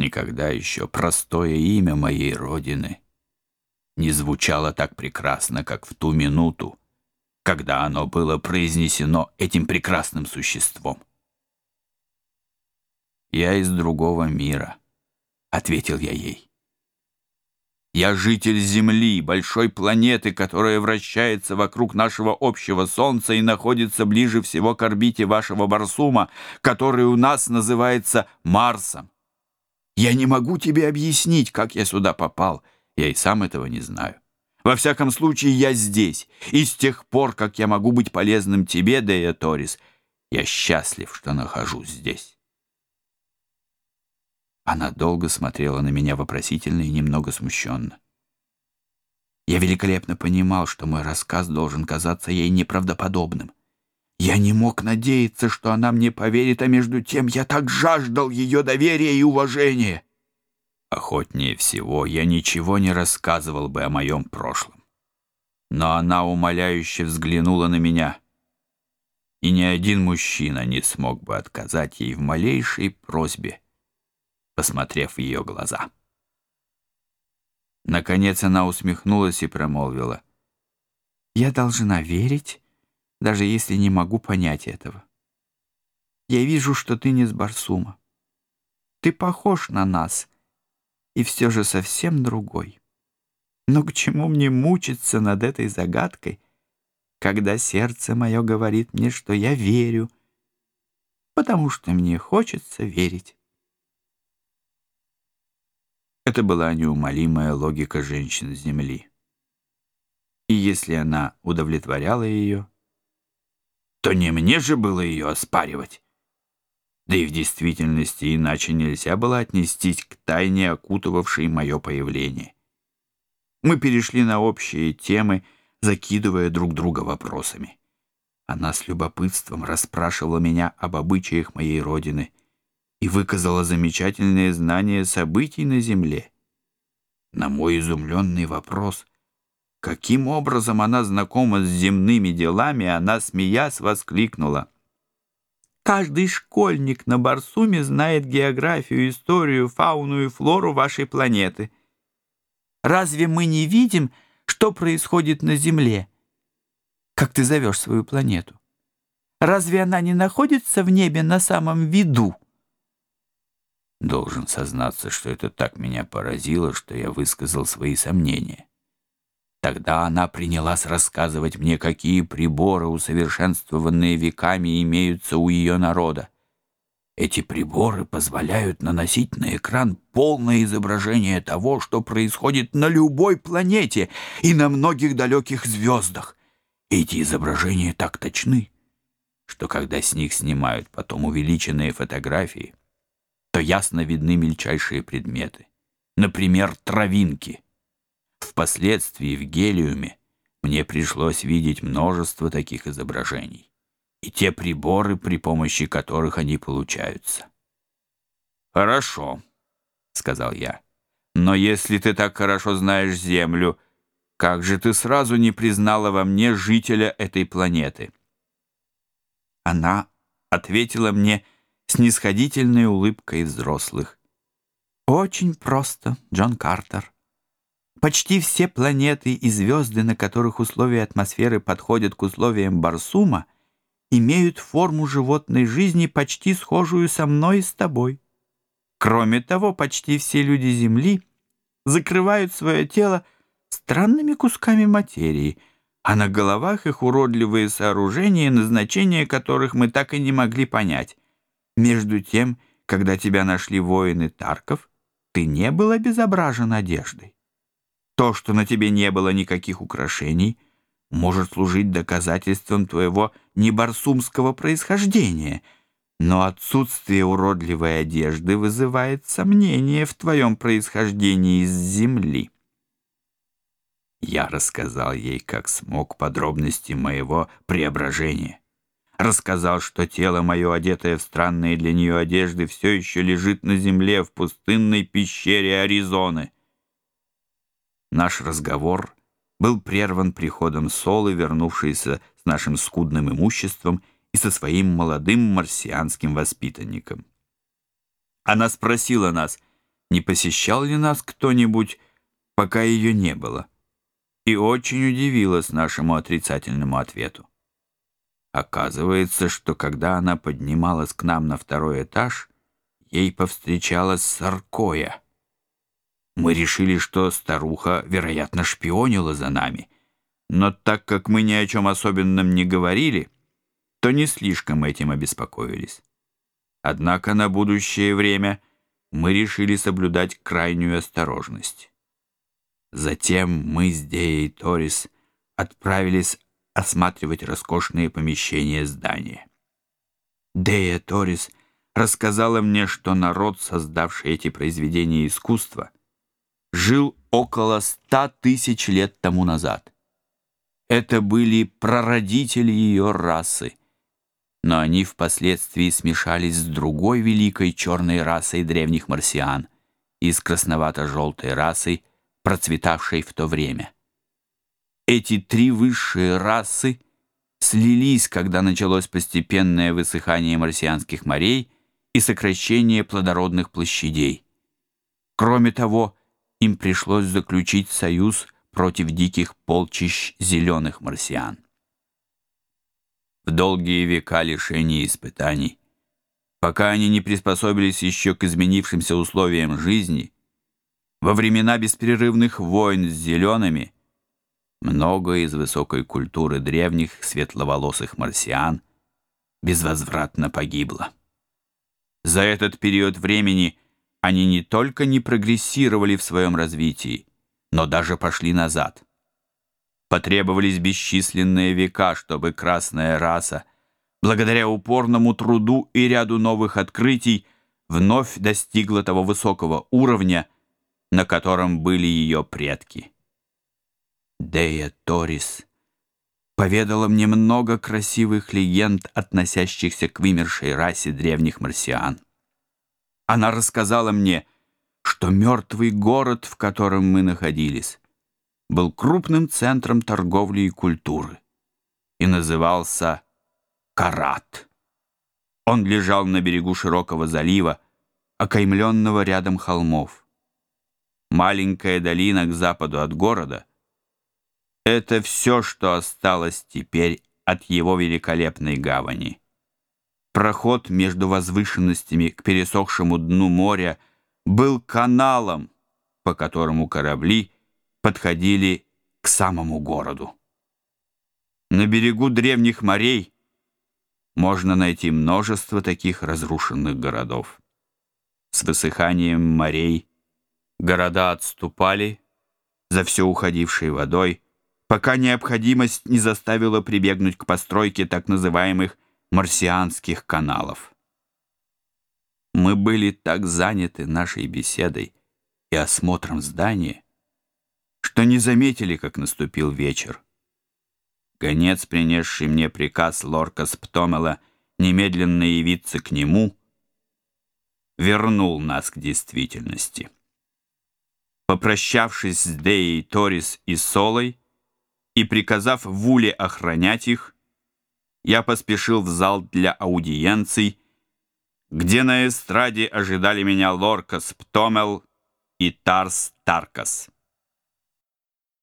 Никогда еще простое имя моей родины не звучало так прекрасно, как в ту минуту, когда оно было произнесено этим прекрасным существом. «Я из другого мира», — ответил я ей. «Я житель Земли, большой планеты, которая вращается вокруг нашего общего Солнца и находится ближе всего к орбите вашего Барсума, который у нас называется Марсом. Я не могу тебе объяснить, как я сюда попал. Я и сам этого не знаю. Во всяком случае, я здесь. И с тех пор, как я могу быть полезным тебе, Дея Торис, я счастлив, что нахожусь здесь. Она долго смотрела на меня вопросительно и немного смущенно. Я великолепно понимал, что мой рассказ должен казаться ей неправдоподобным. Я не мог надеяться, что она мне поверит, а между тем я так жаждал ее доверия и уважения. Охотнее всего я ничего не рассказывал бы о моем прошлом. Но она умоляюще взглянула на меня, и ни один мужчина не смог бы отказать ей в малейшей просьбе, посмотрев в ее глаза. Наконец она даже если не могу понять этого. Я вижу, что ты не с Барсума. Ты похож на нас, и все же совсем другой. Но к чему мне мучиться над этой загадкой, когда сердце мое говорит мне, что я верю, потому что мне хочется верить? Это была неумолимая логика женщин с Земли. И если она удовлетворяла ее, — то не мне же было ее оспаривать. Да и в действительности иначе нельзя было отнестись к тайне, окутывавшей мое появление. Мы перешли на общие темы, закидывая друг друга вопросами. Она с любопытством расспрашивала меня об обычаях моей родины и выказала замечательные знания событий на земле. На мой изумленный вопрос Каким образом она знакома с земными делами, она, смеясь, воскликнула. «Каждый школьник на Барсуме знает географию, историю, фауну и флору вашей планеты. Разве мы не видим, что происходит на Земле? Как ты зовешь свою планету? Разве она не находится в небе на самом виду?» Должен сознаться, что это так меня поразило, что я высказал свои сомнения. Тогда она принялась рассказывать мне, какие приборы, усовершенствованные веками, имеются у ее народа. Эти приборы позволяют наносить на экран полное изображение того, что происходит на любой планете и на многих далеких звездах. Эти изображения так точны, что когда с них снимают потом увеличенные фотографии, то ясно видны мельчайшие предметы, например, травинки — Впоследствии в Гелиуме мне пришлось видеть множество таких изображений и те приборы, при помощи которых они получаются. «Хорошо», — сказал я, — «но если ты так хорошо знаешь Землю, как же ты сразу не признала во мне жителя этой планеты?» Она ответила мне с несходительной улыбкой взрослых. «Очень просто, Джон Картер». Почти все планеты и звезды, на которых условия атмосферы подходят к условиям Барсума, имеют форму животной жизни, почти схожую со мной и с тобой. Кроме того, почти все люди Земли закрывают свое тело странными кусками материи, а на головах их уродливые сооружения, назначение которых мы так и не могли понять. Между тем, когда тебя нашли воины Тарков, ты не был обезображен одеждой. То, что на тебе не было никаких украшений, может служить доказательством твоего небарсумского происхождения, но отсутствие уродливой одежды вызывает сомнение в твоем происхождении из земли. Я рассказал ей, как смог, подробности моего преображения. Рассказал, что тело мое, одетое в странные для нее одежды, все еще лежит на земле в пустынной пещере Аризоны — Наш разговор был прерван приходом Солы, вернувшейся с нашим скудным имуществом и со своим молодым марсианским воспитанником. Она спросила нас, не посещал ли нас кто-нибудь, пока ее не было, и очень удивилась нашему отрицательному ответу. Оказывается, что когда она поднималась к нам на второй этаж, ей повстречалась Саркоя — мы решили, что старуха, вероятно, шпионила за нами. Но так как мы ни о чем особенном не говорили, то не слишком этим обеспокоились. Однако на будущее время мы решили соблюдать крайнюю осторожность. Затем мы с Деей Торис отправились осматривать роскошные помещения здания. Дея Торис рассказала мне, что народ, создавший эти произведения искусства — жил около ста тысяч лет тому назад. Это были прародители ее расы. Но они впоследствии смешались с другой великой черной расой древних марсиан, из красновато-желтой расой, процветавшей в то время. Эти три высшие расы слились, когда началось постепенное высыхание марсианских морей и сокращение плодородных площадей. Кроме того, им пришлось заключить союз против диких полчищ зеленых марсиан. В долгие века лишений и испытаний, пока они не приспособились еще к изменившимся условиям жизни, во времена беспрерывных войн с зелеными, многое из высокой культуры древних светловолосых марсиан безвозвратно погибло. За этот период времени – они не только не прогрессировали в своем развитии, но даже пошли назад. Потребовались бесчисленные века, чтобы красная раса, благодаря упорному труду и ряду новых открытий, вновь достигла того высокого уровня, на котором были ее предки. Дея Торис поведала мне много красивых легенд, относящихся к вымершей расе древних марсиан. Она рассказала мне, что мертвый город, в котором мы находились, был крупным центром торговли и культуры и назывался Карат. Он лежал на берегу широкого залива, окаймленного рядом холмов. Маленькая долина к западу от города — это все, что осталось теперь от его великолепной гавани. Проход между возвышенностями к пересохшему дну моря был каналом, по которому корабли подходили к самому городу. На берегу древних морей можно найти множество таких разрушенных городов. С высыханием морей города отступали за все уходившей водой, пока необходимость не заставила прибегнуть к постройке так называемых марсианских каналов. Мы были так заняты нашей беседой и осмотром здания, что не заметили, как наступил вечер. Гонец, принесший мне приказ лорка Сптомела немедленно явиться к нему, вернул нас к действительности. Попрощавшись с Деей, Торис и Солой и приказав Вуле охранять их, я поспешил в зал для аудиенций, где на эстраде ожидали меня Лоркас Птомел и Тарс Таркас.